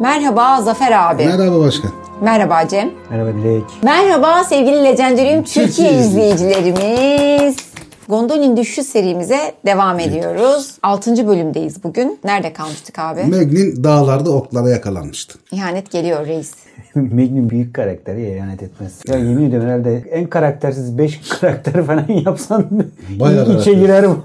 Merhaba Zafer abi. Merhaba başkan. Merhaba Cem. Merhaba Dilek. Merhaba sevgili Legendarium Türkiye izleyicilerimiz. Gondolin Düşüşü serimize devam ediyoruz. 6. bölümdeyiz bugün. Nerede kalmıştık abi? Meglin dağlarda oklara yakalanmıştı. İhanet geliyor reis. Magnum büyük karakteri ya ihanet etmez. Ya yemin ediyorum herhalde en karaktersiz 5 karakter falan yapsan Bayağı içe karakter. girer bu.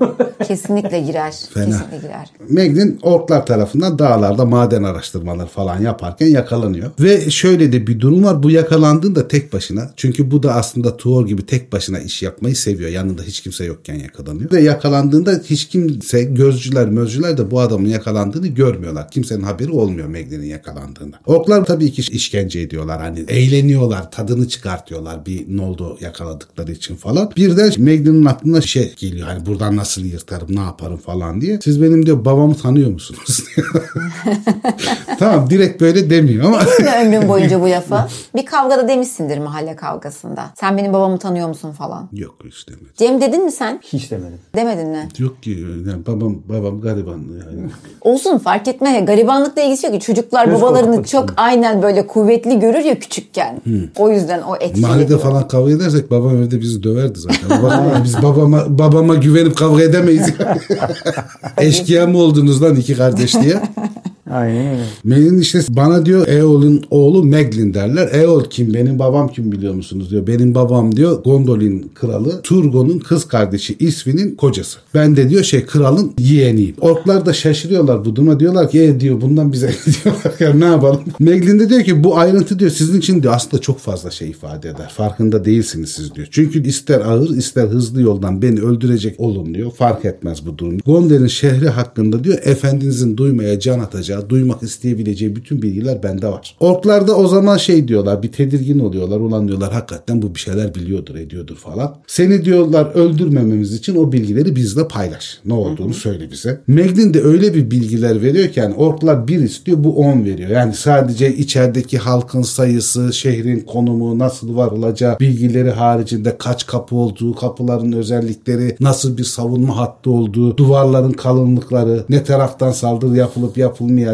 Kesinlikle girer. Fena. Kesinlikle girer. Meglin orklar tarafından dağlarda maden araştırmaları falan yaparken yakalanıyor. Ve şöyle de bir durum var. Bu yakalandığında tek başına. Çünkü bu da aslında Tuor gibi tek başına iş yapmayı seviyor. Yanında hiç kimse yokken yakalanıyor. Ve yakalandığında hiç kimse gözcüler mözcüler de bu adamın yakalandığını görmüyorlar. Kimsenin haberi olmuyor Meglin'in yakalandığında. Orklar tabii ki işkence ediyorlar. Hani eğleniyorlar, tadını çıkartıyorlar bir noldu yakaladıkları için falan. Birden Meglin'in aklına şey geliyor. Hani buradan nasıl yırtarım, ne yaparım falan diye. Siz benim diyor babamı tanıyor musunuz? tamam direkt böyle demiyor ama Ne ömrün boyunca bu lafı? Bir kavgada demişsindir mahalle kavgasında. Sen benim babamı tanıyor musun falan. yok işte. Cem dedin mi sen? Hiç demedim. Demedin mi? Yok ki yani babam babam garibanlı yani. Olsun fark etme. Garibanlıkla ilgisi yok ki. Çocuklar Göz babalarını çok aynen böyle kuvvetli görür ya küçükken. O yüzden o etkili. Mahallede falan kavga edersek babam evde bizi döverdi zaten. Bakma, biz babama babama güvenip kavga edemeyiz. Eşkıya mı oldunuz lan iki kardeş diye. Aynen öyle. İşte bana diyor Eol'un oğlu Meglin derler. Eol kim? Benim babam kim biliyor musunuz diyor. Benim babam diyor Gondolin kralı Turgon'un kız kardeşi Isvin'in kocası. Ben de diyor şey kralın yeğeniyim. Orklar da şaşırıyorlar bu duruma. Diyorlar ki e diyor bundan bize diyorlar ya ne yapalım. Meglin de diyor ki bu ayrıntı diyor sizin için diyor aslında çok fazla şey ifade eder. Farkında değilsiniz siz diyor. Çünkü ister ağır ister hızlı yoldan beni öldürecek olun diyor. Fark etmez bu durum. Gondel'in şehri hakkında diyor efendinizin duymaya can atacağı, duymak isteyebileceği bütün bilgiler bende var. Orklar da o zaman şey diyorlar bir tedirgin oluyorlar. Ulan diyorlar hakikaten bu bir şeyler biliyordur ediyordur falan. Seni diyorlar öldürmememiz için o bilgileri bizle paylaş. Ne olduğunu söyle bize. Meglin de öyle bir bilgiler veriyor ki yani orklar bir istiyor bu on veriyor. Yani sadece içerideki halkın sayısı, şehrin konumu, nasıl varılacağı bilgileri haricinde kaç kapı olduğu, kapıların özellikleri, nasıl bir savunma hattı olduğu, duvarların kalınlıkları, ne taraftan saldırı yapılıp yapılmayacağı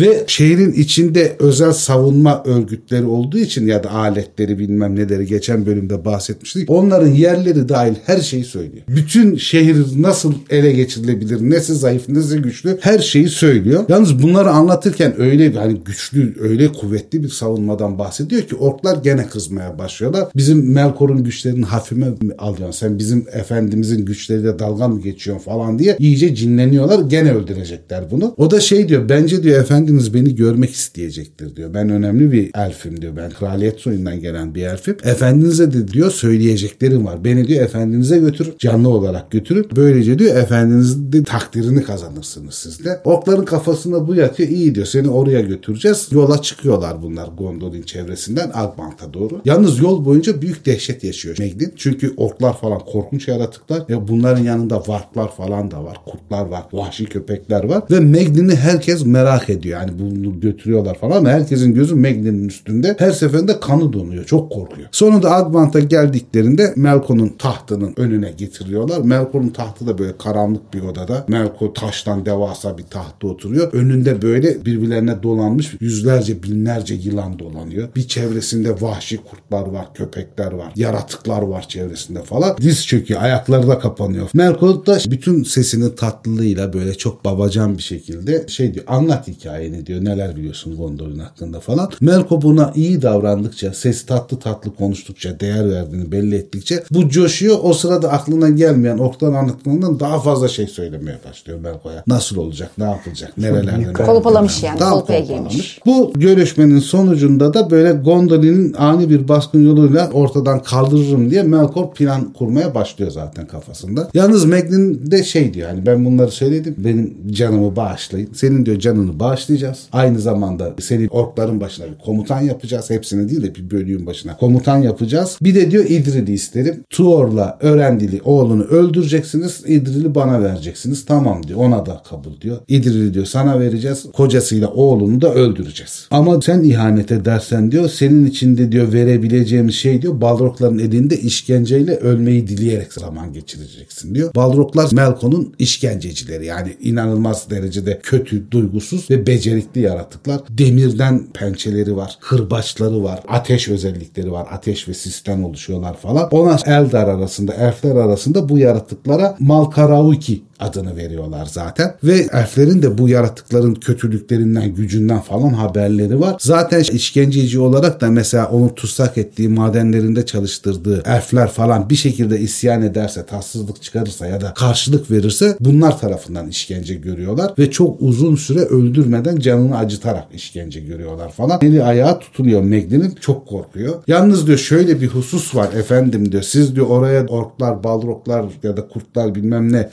ve şehrin içinde özel savunma örgütleri olduğu için ya da aletleri bilmem neleri geçen bölümde bahsetmiştik. Onların yerleri dahil her şeyi söylüyor. Bütün şehir nasıl ele geçirilebilir, nesi zayıf, nesi güçlü her şeyi söylüyor. Yalnız bunları anlatırken öyle hani güçlü, öyle kuvvetli bir savunmadan bahsediyor ki orklar gene kızmaya başlıyorlar. Bizim Melkor'un güçlerini hafime mi alıyorsun? Sen bizim efendimizin güçleriyle dalga mı geçiyorsun falan diye iyice cinleniyorlar. Gene öldürecekler bunu. O da şey diyor bence diyor efendiniz beni görmek isteyecektir diyor. Ben önemli bir elfim diyor. Ben kraliyet soyundan gelen bir elfim. Efendinize de diyor söyleyeceklerim var. Beni diyor efendinize götür. Canlı olarak götürün. Böylece diyor efendinizin de takdirini kazanırsınız siz de. Orkların kafasına bu yatıyor. İyi diyor seni oraya götüreceğiz. Yola çıkıyorlar bunlar Gondolin çevresinden Agbant'a doğru. Yalnız yol boyunca büyük dehşet yaşıyor Meglin. Çünkü orklar falan korkunç yaratıklar. Ve bunların yanında varklar falan da var. Kurtlar var. Vahşi köpekler var. Ve Meglin'i herkes merak ediyor. Yani bunu götürüyorlar falan ama herkesin gözü Meglin'in üstünde. Her seferinde kanı donuyor. Çok korkuyor. Sonunda Agbant'a geldiklerinde Melkor'un tahtının önüne getiriyorlar. Melkor'un tahtı da böyle karanlık bir odada. Melkor taştan devasa bir tahtta oturuyor. Önünde böyle birbirlerine dolanmış yüzlerce binlerce yılan dolanıyor. Bir çevresinde vahşi kurtlar var, köpekler var, yaratıklar var çevresinde falan. Diz çöküyor, ayakları da kapanıyor. Melkor da bütün sesinin tatlılığıyla böyle çok babacan bir şekilde şey diyor. Anlat hikayeni diyor. Neler biliyorsun Gondolin hakkında falan. Melkor buna iyi davrandıkça, ses tatlı tatlı konuştukça, değer verdiğini belli ettikçe bu coşuyor. O sırada aklına gelmeyen orkların anlatılarından daha fazla şey söylemeye başlıyor Melkor'a. Nasıl olacak, ne yapılacak, nerelerden. Kolpalamış yani, Tam kolpaya girmiş. Bu görüşmenin sonucunda da böyle Gondolin'in ani bir baskın yoluyla ortadan kaldırırım diye Melkor plan kurmaya başlıyor zaten kafasında. Yalnız Meglin de şey diyor hani ben bunları söyledim benim canımı bağışlayın. Senin diyor canını bağışlayacağız. Aynı zamanda seni orkların başına bir komutan yapacağız. Hepsini değil de bir bölüğün başına komutan yapacağız. Bir de diyor İdril'i isterim. Tuor'la Örendil'i oğlunu öldüreceksiniz. İdril'i bana vereceksiniz. Tamam diyor. Ona da kabul diyor. İdril'i diyor sana vereceğiz. Kocasıyla oğlunu da öldüreceğiz. Ama sen ihanet edersen diyor senin içinde diyor verebileceğimiz şey diyor Balrogların elinde işkenceyle ölmeyi dileyerek zaman geçireceksin diyor. Balroglar Melkon'un işkencecileri yani inanılmaz derecede kötü, duygusuz huysuz ve becerikli yaratıklar. Demirden pençeleri var, hırbaçları var, ateş özellikleri var. Ateş ve sisten oluşuyorlar falan. Ona Eldar arasında, elfler arasında bu yaratıklara Malkaraviki adını veriyorlar zaten. Ve elflerin de bu yaratıkların kötülüklerinden, gücünden falan haberleri var. Zaten işkenceci olarak da mesela onun tutsak ettiği madenlerinde çalıştırdığı elfler falan bir şekilde isyan ederse, tatsızlık çıkarırsa ya da karşılık verirse bunlar tarafından işkence görüyorlar ve çok uzun süre öldürmeden canını acıtarak işkence görüyorlar falan. Eli ayağı tutuluyor Meglin'in çok korkuyor. Yalnız diyor şöyle bir husus var efendim diyor. Siz diyor oraya orklar, balroklar ya da kurtlar bilmem ne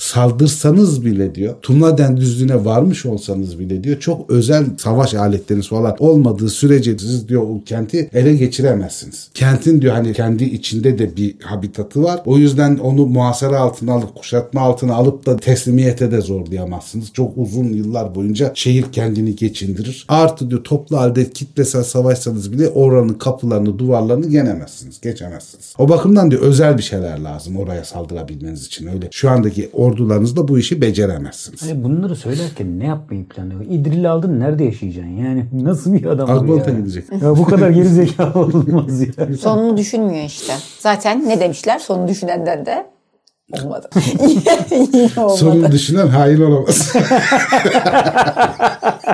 saldırsanız bile diyor. Tumladen düzlüğüne varmış olsanız bile diyor. Çok özel savaş aletleriniz falan olmadığı sürece siz diyor o kenti ele geçiremezsiniz. Kentin diyor hani kendi içinde de bir habitatı var. O yüzden onu muhasara altına alıp kuşatma altına alıp da teslimiyete de zorlayamazsınız. Çok uzun yıllar boyunca şehir kendini geçindirir. Artı diyor toplu halde kitlesel savaşsanız bile oranın kapılarını duvarlarını genemezsiniz. Geçemezsiniz. O bakımdan diyor özel bir şeyler lazım oraya saldırabilmeniz için. Öyle şu andaki bu işi beceremezsiniz. Hani bunları söylerken ne yapmayı planlıyor? İdril aldın nerede yaşayacaksın? Yani nasıl bir adam ya? gidecek. Ya bu kadar geri zekalı olmaz ya. Sonunu düşünmüyor işte. Zaten ne demişler? Sonunu düşünenden de olmadı. Yine olmadı. Sonunu düşünen hain olamaz.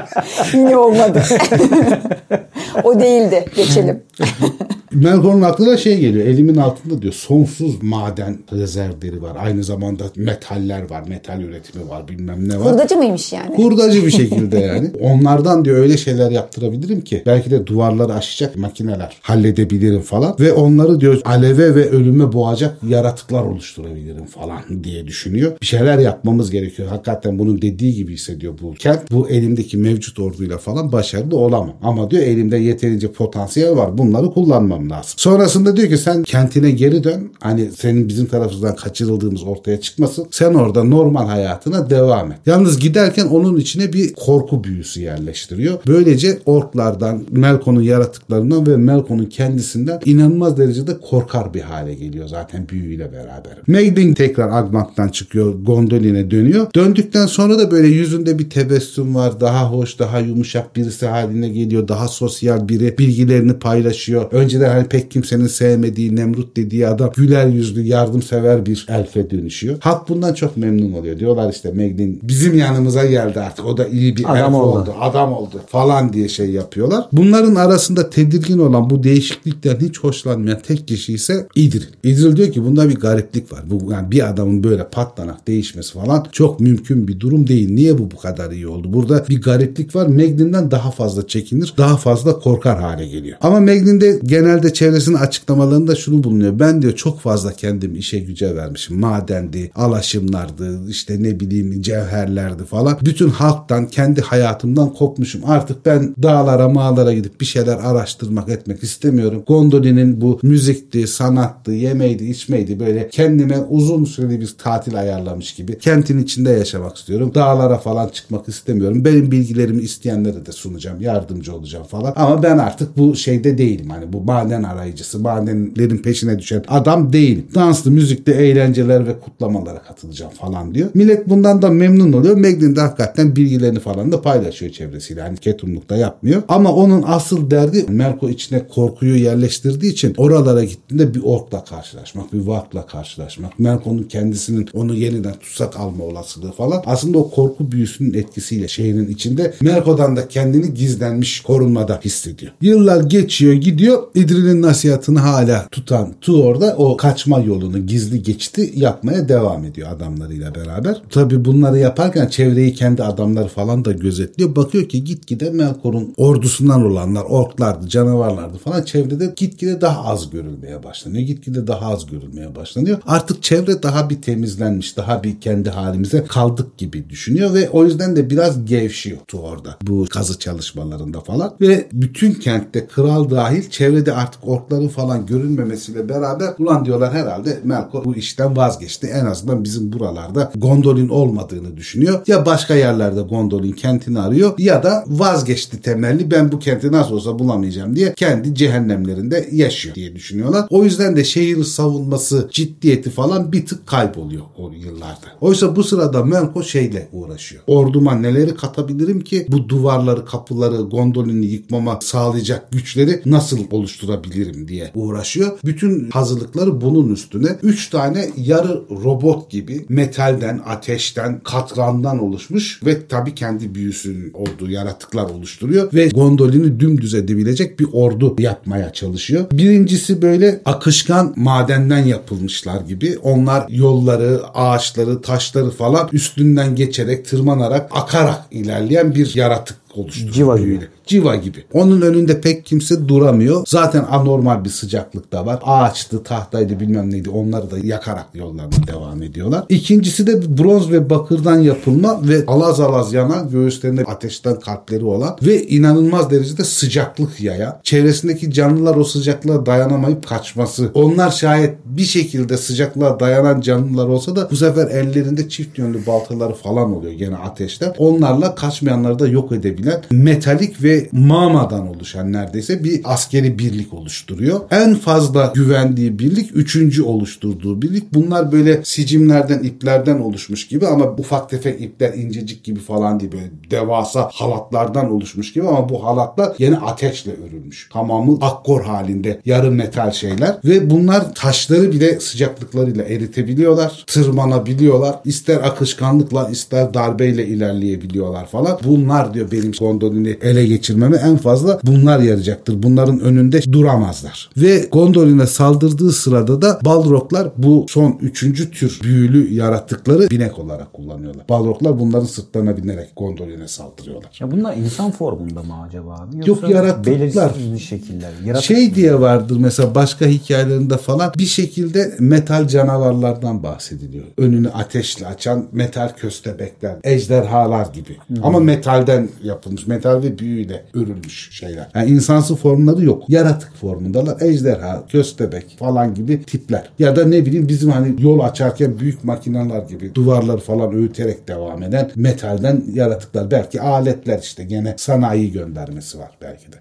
Yine olmadı. o değildi. Geçelim. Melkor'un aklına şey geliyor. Elimin altında diyor sonsuz maden rezervleri var. Aynı zamanda metaller var. Metal üretimi var. Bilmem ne var. Hurdacı mıymış yani? Hurdacı bir şekilde yani. Onlardan diyor öyle şeyler yaptırabilirim ki belki de duvarları aşacak makineler halledebilirim falan. Ve onları diyor aleve ve ölüme boğacak yaratıklar oluşturabilirim falan diye düşünüyor. Bir şeyler yapmamız gerekiyor. Hakikaten bunun dediği gibi hissediyor bu kent. Bu elimdeki mevcut orduyla falan başarılı olamam. Ama diyor elimde yeterince potansiyel var. Bunları kullanmam lazım. Sonrasında diyor ki sen kentine geri dön. Hani senin bizim tarafımızdan kaçırıldığımız ortaya çıkmasın. Sen orada normal hayatına devam et. Yalnız giderken onun içine bir korku büyüsü yerleştiriyor. Böylece orklardan, Melkon'un yaratıklarından ve Melkon'un kendisinden inanılmaz derecede korkar bir hale geliyor zaten büyüyle beraber. Meglin tekrar Agmak'tan çıkıyor. Gondolin'e dönüyor. Döndükten sonra da böyle yüzünde bir tebessüm var. Daha hoş, daha yumuşak birisi haline geliyor. Daha sosyal biri. Bilgilerini paylaşıyor. Önceden hani pek kimsenin sevmediği, Nemrut dediği adam güler yüzlü, yardımsever bir elfe dönüşüyor. Halk bundan çok memnun oluyor. Diyorlar işte Meglin bizim yanımıza geldi artık. O da iyi bir Adam elf oldu. oldu. Adam oldu falan diye şey yapıyorlar. Bunların arasında tedirgin olan bu değişiklikten hiç hoşlanmayan tek kişi ise İdril. İdril diyor ki bunda bir gariplik var. Bu yani bir adamın böyle patlanak değişmesi falan çok mümkün bir durum değil. Niye bu bu kadar iyi oldu? Burada bir gariplik var. Meglin'den daha fazla çekinir, daha fazla korkar hale geliyor. Ama Meglin de genelde çevresinin açıklamalarında şunu bulunuyor. Ben diyor çok fazla kendimi işe güce vermişim. Madendi, alaşımlardı, işte ne bileyim cevherlerdi falan. Bütün halktan, kendi hayatımdan kopmuşum. Artık ben dağlara, mağlara gidip bir şeyler araştırmak etmek istemiyorum. Gondolin'in bu müzikti, sanattı, yemeydi, içmeydi böyle kendime uzun süreli bir tatil ayarlamış gibi. Kentin içinde yaşamak istiyorum. Dağlara falan çıkmak istemiyorum. Benim bilgilerimi isteyenlere de sunacağım. Yardımcı olacağım falan. Ama ben artık bu şeyde değilim. Hani bu maden arayıcısı, madenlerin peşine düşen adam değilim. Danslı, müzikli eğlenceler ve kutlamalara katılacağım falan diyor. Millet bundan da memnun oluyor. Meglin de hakikaten bilgilerini falan da paylaşıyor çevresiyle. Hani ketumlukta yapmıyor. Ama onun asıl derdi Merko içine korkuyu yerleştirdiği için oralara gittiğinde bir orkla karşılaşmak, bir varkla karşılaşmak. Merko'nun kendisinin onu yeniden tutsak alma olasılığı falan. Aslında o korku büyüsünün etkisiyle şehrin içinde Merko'dan da kendini gizlenmiş korunmada hissediyor. Yıllar geçiyor gidiyor. İdril'in nasihatını hala tutan Tuor da o kaçma yolunu gizli geçti yapmaya devam ediyor adamlarıyla beraber. Tabi bunları yaparken çevreyi kendi adamları falan da gözetliyor. Bakıyor ki gitgide Melkor'un ordusundan olanlar orklardı, canavarlardı falan çevrede gitgide daha az görülmeye başlanıyor. Gitgide daha az görülmeye başlanıyor. Artık çevre daha bir temizlenmiş, daha bir kendi halimize kaldık gibi düşünüyor ve o yüzden de biraz gevşiyor Tuor'da bu kazı çalışmalarında falan ve bütün kentte kral dahil çevrede artık orkların falan görünmemesiyle beraber ulan diyorlar herhalde Melkor bu işten vazgeçti. En azından bizim buralarda gondolin olmadığını düşünüyor. Ya başka yerlerde gondolin kentini arıyor ya da vazgeçti temelli ben bu kenti nasıl olsa bulamayacağım diye kendi cehennemlerinde yaşıyor diye düşünüyorlar. O yüzden de şehir savunması ciddiyeti falan bir tık kayboluyor o yıllarda. Oysa bu sırada Melkor şeyle uğraşıyor. Orduma neleri katabilirim olmalıyım ki bu duvarları, kapıları, gondolini yıkmama sağlayacak güçleri nasıl oluşturabilirim diye uğraşıyor. Bütün hazırlıkları bunun üstüne. Üç tane yarı robot gibi metalden, ateşten, katrandan oluşmuş ve tabii kendi büyüsünün olduğu yaratıklar oluşturuyor ve gondolini dümdüz edebilecek bir ordu yapmaya çalışıyor. Birincisi böyle akışkan madenden yapılmışlar gibi. Onlar yolları, ağaçları, taşları falan üstünden geçerek, tırmanarak, akarak ilerleyen bir yaratık oluşturuyor. Civa gibi. Civa gibi. Onun önünde pek kimse duramıyor. Zaten anormal bir sıcaklık da var. Ağaçtı, tahtaydı bilmem neydi. Onları da yakarak yollarına devam ediyorlar. İkincisi de bronz ve bakırdan yapılma ve alaz alaz yanan göğüslerinde ateşten kalpleri olan ve inanılmaz derecede sıcaklık yayan. Çevresindeki canlılar o sıcaklığa dayanamayıp kaçması. Onlar şayet bir şekilde sıcaklığa dayanan canlılar olsa da bu sefer ellerinde çift yönlü baltaları falan oluyor gene ateşten. Onlarla kaçmayanları da yok edebilen metalik ve mamadan oluşan neredeyse bir askeri birlik oluşturuyor. En fazla güvendiği birlik üçüncü oluşturduğu birlik. Bunlar böyle sicimlerden, iplerden oluşmuş gibi ama ufak tefek ipler incecik gibi falan değil böyle devasa halatlardan oluşmuş gibi ama bu halatlar yine ateşle örülmüş. Tamamı akkor halinde yarı metal şeyler ve bunlar taşları bile sıcaklıklarıyla eritebiliyorlar. Tırmanabiliyorlar. İster akışkanlıkla ister darbeyle ilerleyebiliyorlar falan. Bunlar diyor benim gondolini ele geçirmeme en fazla bunlar yarayacaktır. Bunların önünde duramazlar. Ve gondoline saldırdığı sırada da balroglar bu son üçüncü tür büyülü yaratıkları binek olarak kullanıyorlar. Balroglar bunların sırtlarına binerek gondoline saldırıyorlar. Ya bunlar insan formunda mı acaba abi? Yok, Yoksa. Belirsiz bir şekiller. Yaratık Şey diye vardır mesela başka hikayelerinde falan bir şekilde metal canavarlardan bahsediliyor. Önünü ateşle açan metal köstebekler, ejderhalar gibi. Ama metalden yapılmış, metal ve büyüyle örülmüş şeyler. Yani insansı formları yok. Yaratık formundalar. Ejderha, köstebek falan gibi tipler. Ya da ne bileyim bizim hani yol açarken büyük makineler gibi duvarları falan öğüterek devam eden metalden yaratıklar. Belki aletler işte gene sanayi göndermesi var belki de.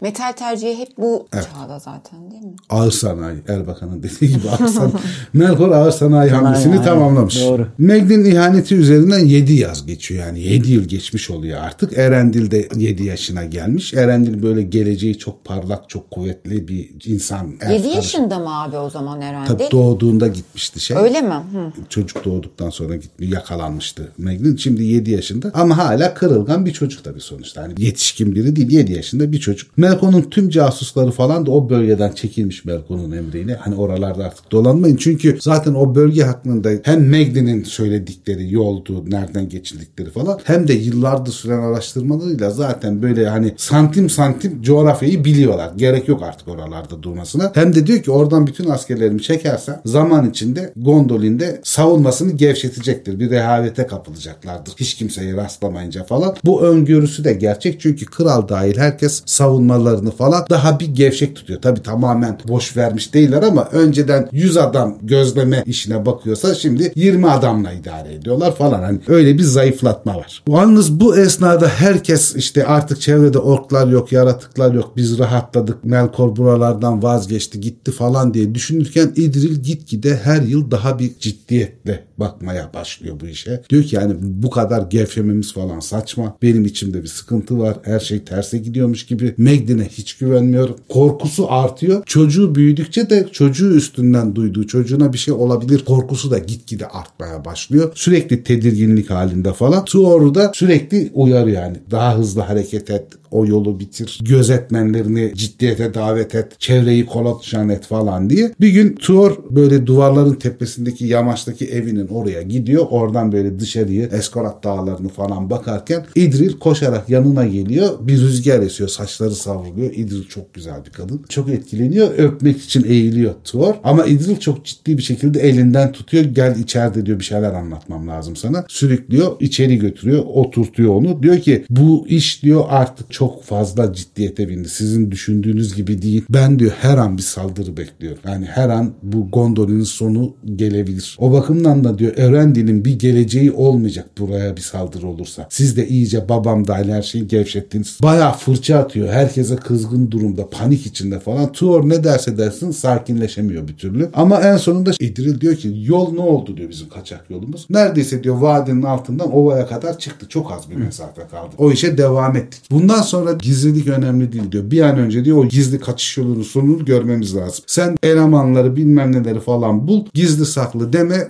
Metal tercihi hep bu çağda zaten değil mi? Ağır sanayi. Erbakan'ın dediği gibi ağır sanayi. Melkor ağır sanayi hamlesini aynen. tamamlamış. Doğru. Meg'in ihaneti üzerinden 7 yaz geçiyor. Yani 7 yıl geçmiş oluyor artık. Erendil de 7 yaşına gelmiş. Erendil böyle geleceği çok parlak, çok kuvvetli bir insan. 7 Erkar. yaşında mı abi o zaman herhalde? Tabii doğduğunda gitmişti şey. Öyle mi? Hı. Çocuk doğduktan sonra gitmiş, yakalanmıştı Meg'in. Şimdi 7 yaşında ama hala kırılgan bir çocuk tabii sonuçta. Hani yetişkin biri değil 7 yaşında bir çocuk. Melkon'un tüm casusları falan da o bölgeden çekilmiş Melkon'un emriyle. Hani oralarda artık dolanmayın. Çünkü zaten o bölge hakkında hem Meglin'in söyledikleri yoldu, nereden geçildikleri falan hem de yıllardır süren araştırmalarıyla zaten böyle hani santim santim coğrafyayı biliyorlar. Gerek yok artık oralarda durmasına. Hem de diyor ki oradan bütün askerlerimi çekersen zaman içinde Gondolin'de savunmasını gevşetecektir. Bir rehavete kapılacaklardır. Hiç kimseye rastlamayınca falan. Bu öngörüsü de gerçek çünkü kral dahil herkes savunmalarını falan daha bir gevşek tutuyor. Tabi tamamen boş vermiş değiller ama önceden 100 adam gözleme işine bakıyorsa şimdi 20 adamla idare ediyorlar falan. Hani öyle bir zayıflatma var. Yalnız bu esnada herkes işte artık çevrede orklar yok, yaratıklar yok. Biz rahatladık. Melkor buralardan vazgeçti, gitti falan diye düşünürken İdril gitgide her yıl daha bir ciddiyetle bakmaya başlıyor bu işe. Diyor ki yani bu kadar gevşememiz falan saçma. Benim içimde bir sıkıntı var. Her şey terse gidiyormuş gibi. Megdin'e hiç güvenmiyorum. Korkusu artıyor. Çocuğu büyüdükçe de çocuğu üstünden duyduğu çocuğuna bir şey olabilir korkusu da gitgide artmaya başlıyor. Sürekli tedirginlik halinde falan. Tuor'u da sürekli uyarıyor yani. Daha hızlı hareket et. O yolu bitir. Gözetmenlerini ciddiyete davet et. Çevreyi kolaçan et falan diye. Bir gün Tuor böyle duvarların tepesindeki yamaçtaki evinin oraya gidiyor. Oradan böyle dışarıyı Eskorat dağlarını falan bakarken İdril koşarak yanına geliyor. Bir rüzgar esiyor. Saçları savruluyor. İdril çok güzel bir kadın. Çok etkileniyor. Öpmek için eğiliyor Tuor. Ama İdril çok ciddi bir şekilde elinden tutuyor. Gel içeride diyor bir şeyler anlatmam lazım sana. Sürüklüyor. içeri götürüyor. Oturtuyor onu. Diyor ki bu iş diyor artık çok fazla ciddiyete bindi. Sizin düşündüğünüz gibi değil. Ben diyor her an bir saldırı bekliyorum. Yani her an bu Gondolin'in sonu gelebilir. O bakımdan da diyor Erendil'in bir geleceği olmayacak buraya bir saldırı olursa. Siz de iyice babam dahil her şeyi gevşettiniz. Bayağı fırça atıyor. Herkese kızgın durumda, panik içinde falan. Tuor ne derse dersin sakinleşemiyor bir türlü. Ama en sonunda İdril diyor ki yol ne oldu diyor bizim kaçak yolumuz. Neredeyse diyor vadinin altından ovaya kadar çıktı. Çok az bir mesafe kaldı. O işe devam ettik. Bundan sonra gizlilik önemli değil diyor. Bir an önce diyor o gizli kaçış yolunun sonunu görmemiz lazım. Sen elemanları bilmem neleri falan bul. Gizli saklı deme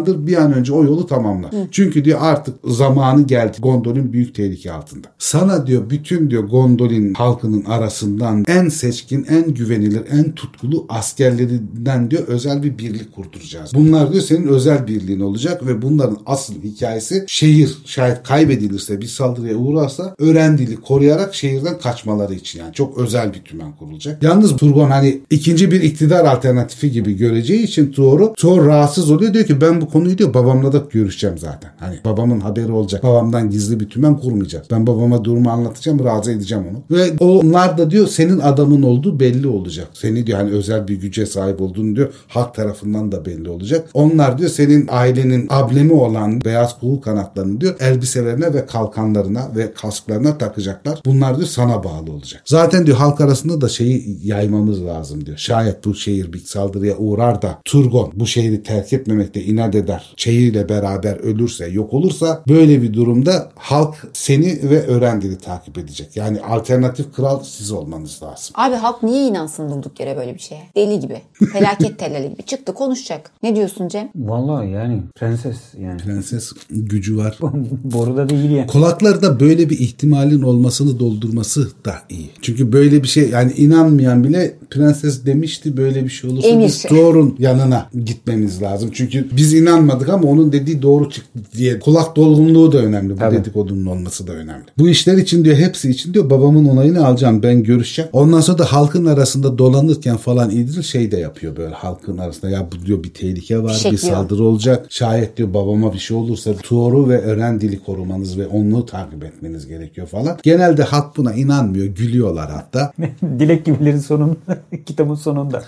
hızlandır bir an önce o yolu tamamla. Çünkü diyor artık zamanı geldi. Gondolin büyük tehlike altında. Sana diyor bütün diyor Gondolin halkının arasından en seçkin, en güvenilir, en tutkulu askerlerinden diyor özel bir birlik kurduracağız. Bunlar diyor senin özel birliğin olacak ve bunların asıl hikayesi şehir şayet kaybedilirse bir saldırıya uğrarsa öğrendili koruyarak şehirden kaçmaları için yani çok özel bir tümen kurulacak. Yalnız Turgon hani ikinci bir iktidar alternatifi gibi göreceği için Tuor'u Tuor rahatsız oluyor diyor ki ben bu konuyu diyor babamla da görüşeceğim zaten. Hani babamın haberi olacak. Babamdan gizli bir tümen kurmayacağız. Ben babama durumu anlatacağım razı edeceğim onu. Ve onlar da diyor senin adamın olduğu belli olacak. Seni diyor hani özel bir güce sahip olduğunu diyor halk tarafından da belli olacak. Onlar diyor senin ailenin ablemi olan beyaz kuğu kanatlarını diyor elbiselerine ve kalkanlarına ve kasklarına takacaklar. Bunlar diyor sana bağlı olacak. Zaten diyor halk arasında da şeyi yaymamız lazım diyor. Şayet bu şehir bir saldırıya uğrar da Turgon bu şehri terk etmemekte inat eder. Şehirle beraber ölürse yok olursa böyle bir durumda halk seni ve öğrendili takip edecek. Yani alternatif kral siz olmanız lazım. Abi halk niye inansın durduk yere böyle bir şeye? Deli gibi. Felaket tellali gibi. Çıktı konuşacak. Ne diyorsun Cem? Vallahi yani prenses yani. Prenses gücü var. Boruda değil yani. Kulaklarda böyle bir ihtimalin olmasını doldurması da iyi. Çünkü böyle bir şey yani inanmayan bile prenses demişti böyle bir şey olursa Emir. biz Thor'un yanına gitmemiz lazım. Çünkü biz inanmadık ama onun dediği doğru çıktı diye. Kulak dolgunluğu da önemli. Bu Tabii. dedikodunun olması da önemli. Bu işler için diyor hepsi için diyor babamın onayını alacağım ben görüşeceğim. Ondan sonra da halkın arasında dolanırken falan İdril şey de yapıyor böyle halkın arasında ya bu diyor bir tehlike var bir Fişekliyor. saldırı olacak. Şayet diyor babama bir şey olursa Tuor'u ve Ören dili korumanız ve onu takip etmeniz gerekiyor falan. Genelde halk buna inanmıyor. Gülüyorlar hatta. Dilek gibilerin sonunda, kitabın sonunda.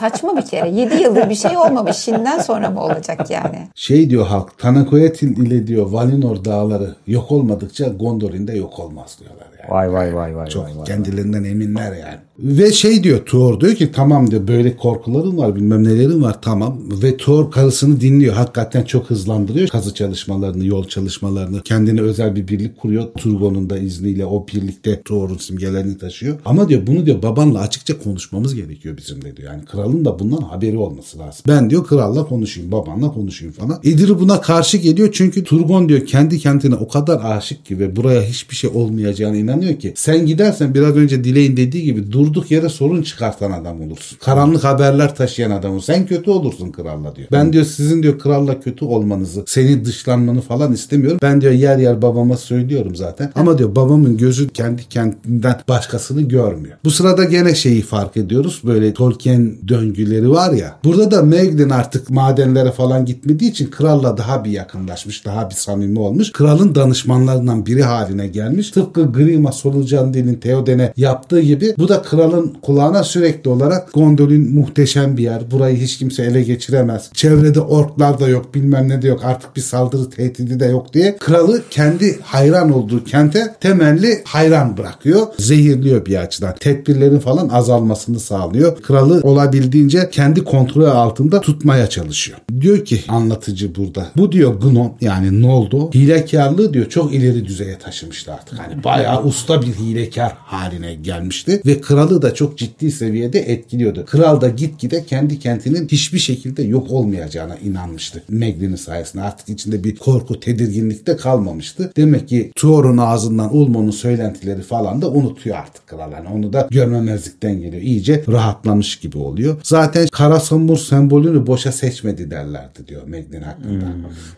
Saçma bir kere. 7 yıldır bir şey olmamış. Şimdiden sonra mı olacak yani? Şey diyor halk Tanakoyatil ile diyor Valinor dağları yok olmadıkça Gondolin de yok olmaz diyorlar yani. Vay vay vay vay Çok vay vay. kendilerinden eminler yani. Ve şey diyor Tuor diyor ki tamam diyor böyle korkularım var bilmem nelerim var tamam. Ve Tuor karısını dinliyor. Hakikaten çok hızlandırıyor kazı çalışmalarını, yol çalışmalarını. Kendine özel bir birlik kuruyor. Turgon'un da izniyle o birlikte Tuor'un simgelerini taşıyor. Ama diyor bunu diyor babanla açıkça konuşmamız gerekiyor bizim de diyor. Yani kralın da bundan haberi olması lazım. Ben diyor kralla konuşayım, babanla konuşayım falan. İdir buna karşı geliyor çünkü Turgon diyor kendi kendine o kadar aşık ki ve buraya hiçbir şey olmayacağına inanıyor ki. Sen gidersen biraz önce Dilek'in dediği gibi durduk yere sorun çıkartan adam olursun. Karanlık haberler taşıyan adam olursun. Sen kötü olursun kralla diyor. Ben diyor sizin diyor kralla kötü olmanızı, seni dışlanmanı falan istemiyorum. Ben diyor yer yer babama söylüyorum zaten. Ama diyor babamın gözü kendi kendinden başkasını görmüyor. Bu sırada gene şeyi fark ediyoruz. Böyle Tolkien döngüleri var ya. Burada da Meglin artık madenlere falan gitmediği için kralla daha bir yakınlaşmış, daha bir samimi olmuş. Kralın danışmanlarından biri haline gelmiş. Tıpkı Grima Solucandi'nin Theoden'e yaptığı gibi bu da kralın kulağına sürekli olarak Gondolin muhteşem bir yer. Burayı hiç kimse ele geçiremez. Çevrede orklar da yok, bilmem ne de yok. Artık bir saldırı tehdidi de yok diye kralı kendi hayran olduğu kente temelli hayran bırakıyor. Zehirliyor bir açıdan. Tedbirlerin falan azalmasını sağlıyor. Kralı olabildiğince kendi kontrolü altında tutmaya çalışıyor. Diyor ki anlatıcı burada. Bu diyor Gnon yani Noldo hilekarlığı diyor çok ileri düzeye taşımıştı artık. Hani bayağı usta bir hilekar haline gelmişti ve kralı da çok ciddi seviyede etkiliyordu. Kral da gitgide kendi kentinin hiçbir şekilde yok olmayacağına inanmıştı. Meglin'in sayesinde artık içinde bir korku, tedirginlik de kalmamıştı. Demek ki Tuor'un ağzından Ulmo'nun söylentileri falan da unutuyor artık kral. Yani onu da görmemezlikten geliyor. İyice rahatlamış gibi oluyor. Zaten kara samur sembolünü boşa seçmedi derlerdi diyor Meglin hakkında.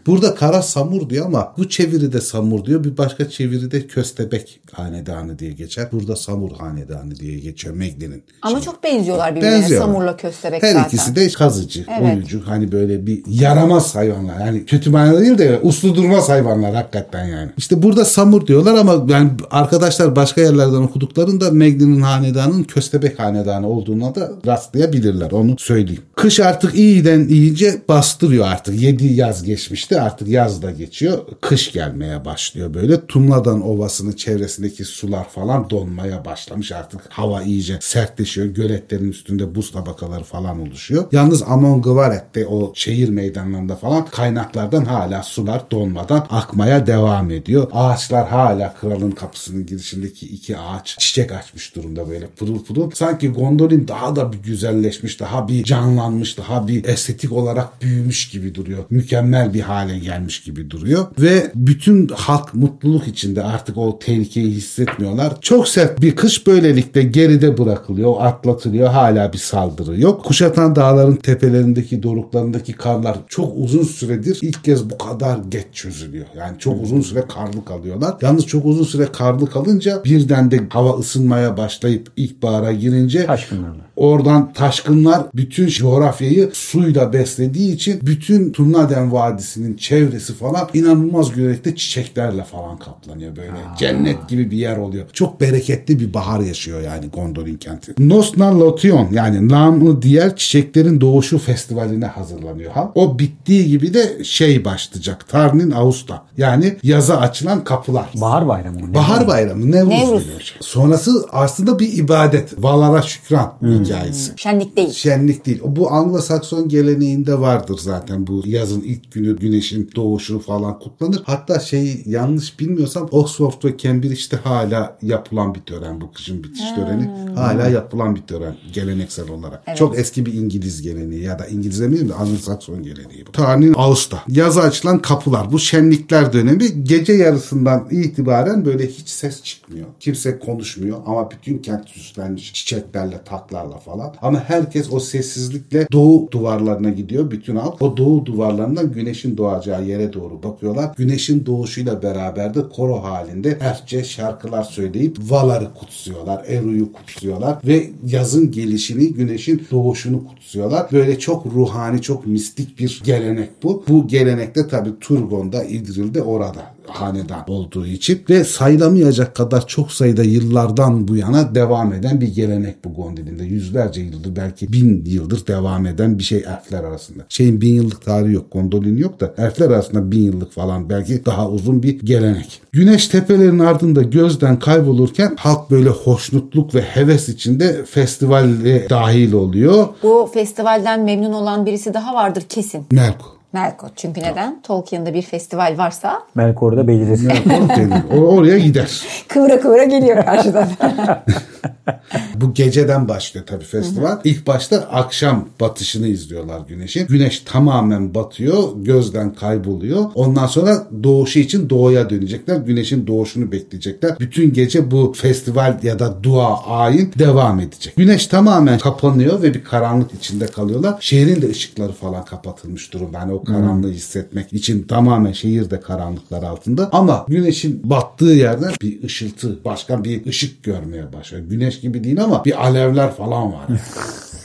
Burada kara samur diyor ama bu çeviride samur diyor. Bir başka çeviride köstebek hanedanı diye geçer. Burada Samur hanedanı diye geçiyor Meglin'in. Ama çok benziyorlar birbirine. Benziyorlar. Samurla köstebek Her zaten. ikisi de kazıcı, Evet. oyuncu. Hani böyle bir yaramaz hayvanlar. Yani kötü manada değil de uslu durmaz hayvanlar hakikaten yani. İşte burada Samur diyorlar ama yani arkadaşlar başka yerlerden okuduklarında Meglin'in hanedanının köstebek hanedanı olduğuna da rastlayabilirler. Onu söyleyeyim. Kış artık iyiden iyice bastırıyor artık. Yedi yaz geçmişti. Artık yaz da geçiyor. Kış gelmeye başlıyor böyle. Tumladan Ovası'nın çevresindeki sular falan donmaya başlamış artık. Hava iyice sertleşiyor. Göletlerin üstünde buz tabakaları falan oluşuyor. Yalnız Amongvaret'te o şehir meydanlarında falan kaynaklardan hala sular donmadan akmaya devam ediyor. Ağaçlar hala kralın kapısının girişindeki iki ağaç çiçek açmış durumda böyle pırıl pırıl. Sanki Gondolin daha da bir güzelleşmiş, daha bir canlanmış, daha bir estetik olarak büyümüş gibi duruyor. Mükemmel bir hale gelmiş gibi duruyor. Ve bütün halk mutluluk içinde artık o tehlikeyi hissetmiyorlar. Çok sert bir kış böylelikle geride bırakılıyor, atlatılıyor. Hala bir saldırı yok. Kuşatan dağların tepelerindeki, doruklarındaki karlar çok uzun süredir ilk kez bu kadar geç çözülüyor. Yani çok uzun süre karlı kalıyorlar. Yalnız çok uzun süre karlı kalınca birden de hava ısınmaya başlayıp ilkbahara girince Taşkınlarla. Oradan taşkınlar bütün coğrafyayı suyla beslediği için bütün Turnaden Vadisi'nin çevresi falan inanılmaz güzellikte çiçeklerle falan kaplanıyor. Böyle cennet gibi bir yer oluyor. Çok bereketli bir bahar yaşıyor yani Gondolin kenti. Nosna Lotion yani namı diğer çiçeklerin doğuşu festivaline hazırlanıyor. Ha? O bittiği gibi de şey başlayacak. Tarnin Ağustos. Yani yaza açılan kapılar. Bahar bayramı. mı? Ne Bahar bayramı Nevruz, Nevruz. Sonrası aslında bir ibadet. Valara şükran hikayesi. Şenlik değil. Şenlik değil. Bu Anglo-Sakson geleneğinde vardır zaten bu yazın ilk günü güneşin doğuşu falan kutlanır. Hatta şeyi yanlış bilmiyorsam Oxford ve Cambridge'de hala yapılan bir tören bu kışın bitiş töreni. Hala yapılan bir tören geleneksel olarak. Çok eski bir İngiliz geleneği ya da İngiliz demeyeyim de Anglo-Sakson geleneği bu. Tarihin Ağustos. Yaza açılan kapılar. Bu şenlikler dönemi gece yarısından itibaren böyle hiç ses çıkmıyor. Kimse konuşmuyor ama bütün kent süslenmiş çiçeklerle, taklarla falan. Ama herkes o sessizlikle doğu duvarlarına gidiyor bütün halk. O doğu duvarlarından güneşin doğacağı yere doğru bakıyorlar. Güneşin doğuşuyla beraber de koro halinde Erçe şarkılar söyleyip Valar'ı kutsuyorlar. Eru'yu kutsuyorlar ve yazın gelişini, güneşin doğuşunu kutsuyorlar. Böyle çok ruhani, çok mistik bir gelenek bu. Bu gelenekte tabii Turgon'da, İdril'de orada hanedan olduğu için ve sayılamayacak kadar çok sayıda yıllardan bu yana devam eden bir gelenek bu Gondolin'de. Yüzlerce yıldır belki bin yıldır devam eden bir şey elfler arasında. Şeyin bin yıllık tarihi yok. Gondolin yok da elfler arasında bin yıllık falan belki daha uzun bir gelenek. Güneş tepelerin ardında gözden kaybolurken halk böyle hoşnutluk ve heves içinde festivale dahil oluyor. Bu festivalden memnun olan birisi daha vardır kesin. Melko. Melkor. Çünkü neden? Tolkien'de bir festival varsa Melkor'da belirlesin. Melko gelir. O- oraya gider. kıvıra kıvıra geliyor karşıdan. Bu geceden başlıyor tabii festival. İlk başta akşam batışını izliyorlar güneşin. Güneş tamamen batıyor, gözden kayboluyor. Ondan sonra doğuşu için doğuya dönecekler. Güneşin doğuşunu bekleyecekler. Bütün gece bu festival ya da dua, ayin devam edecek. Güneş tamamen kapanıyor ve bir karanlık içinde kalıyorlar. Şehrin de ışıkları falan kapatılmış durumda. Yani o karanlığı hissetmek için tamamen şehir de karanlıklar altında. Ama güneşin battığı yerden bir ışıltı, başka bir ışık görmeye başlıyor. Güneş gibi değil ama bir alevler falan var.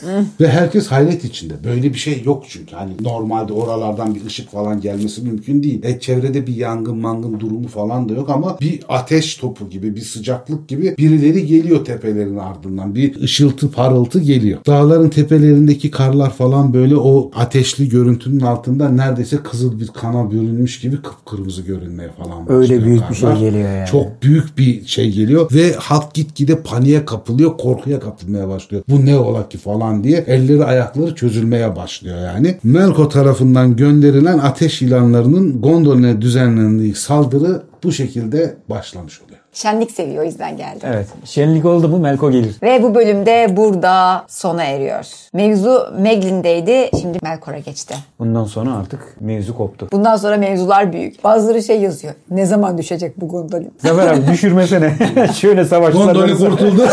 Ve herkes hayret içinde. Böyle bir şey yok çünkü. Hani normalde oralardan bir ışık falan gelmesi mümkün değil. E çevrede bir yangın mangın durumu falan da yok ama bir ateş topu gibi, bir sıcaklık gibi birileri geliyor tepelerin ardından. Bir ışıltı, parıltı geliyor. Dağların tepelerindeki karlar falan böyle o ateşli görüntünün altında neredeyse kızıl bir kana bürünmüş gibi kıpkırmızı görünmeye falan başlıyor. Öyle büyük bir şey karlar. geliyor yani. Çok büyük bir şey geliyor ve halk gitgide paniğe kapılıyor, korkuya kapılmaya başlıyor. Bu ne ola ki falan diye elleri ayakları çözülmeye başlıyor yani. Melko tarafından gönderilen ateş ilanlarının Gondolin'e düzenlendiği saldırı bu şekilde başlamış oluyor. Şenlik seviyor o yüzden geldi. Evet. Şenlik oldu mu Melko gelir. Ve bu bölümde burada sona eriyor. Mevzu Meglin'deydi. Şimdi Melkor'a geçti. Bundan sonra artık mevzu koptu. Bundan sonra mevzular büyük. Bazıları şey yazıyor. Ne zaman düşecek bu gondolin? Zafer abi düşürmesene. Şöyle savaşlar. Gondolin kurtuldu.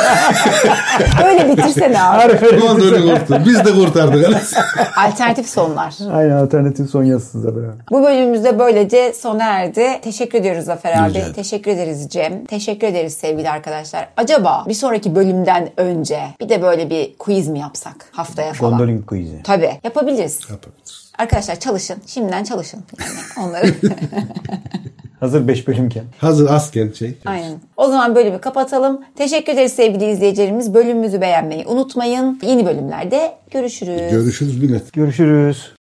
Öyle bitirsene abi. Gondolin kurtuldu. Biz de kurtardık. Alternatif sonlar. Aynen alternatif son yazsın Zafer abi. Bu bölümümüzde böylece sona erdi. Teşekkür ediyoruz Zafer abi. Rica. Teşekkür ederiz Cem. Teşekkür ederiz sevgili arkadaşlar. Acaba bir sonraki bölümden önce bir de böyle bir quiz mi yapsak haftaya falan? Gondolin quiz'i. Tabii yapabiliriz. Yapabiliriz. Arkadaşlar çalışın. Şimdiden çalışın. Yani onları. Hazır 5 bölümken. Hazır asken şey. Aynen. O zaman bölümü kapatalım. Teşekkür ederiz sevgili izleyicilerimiz. Bölümümüzü beğenmeyi unutmayın. Yeni bölümlerde görüşürüz. Görüşürüz millet. Görüşürüz.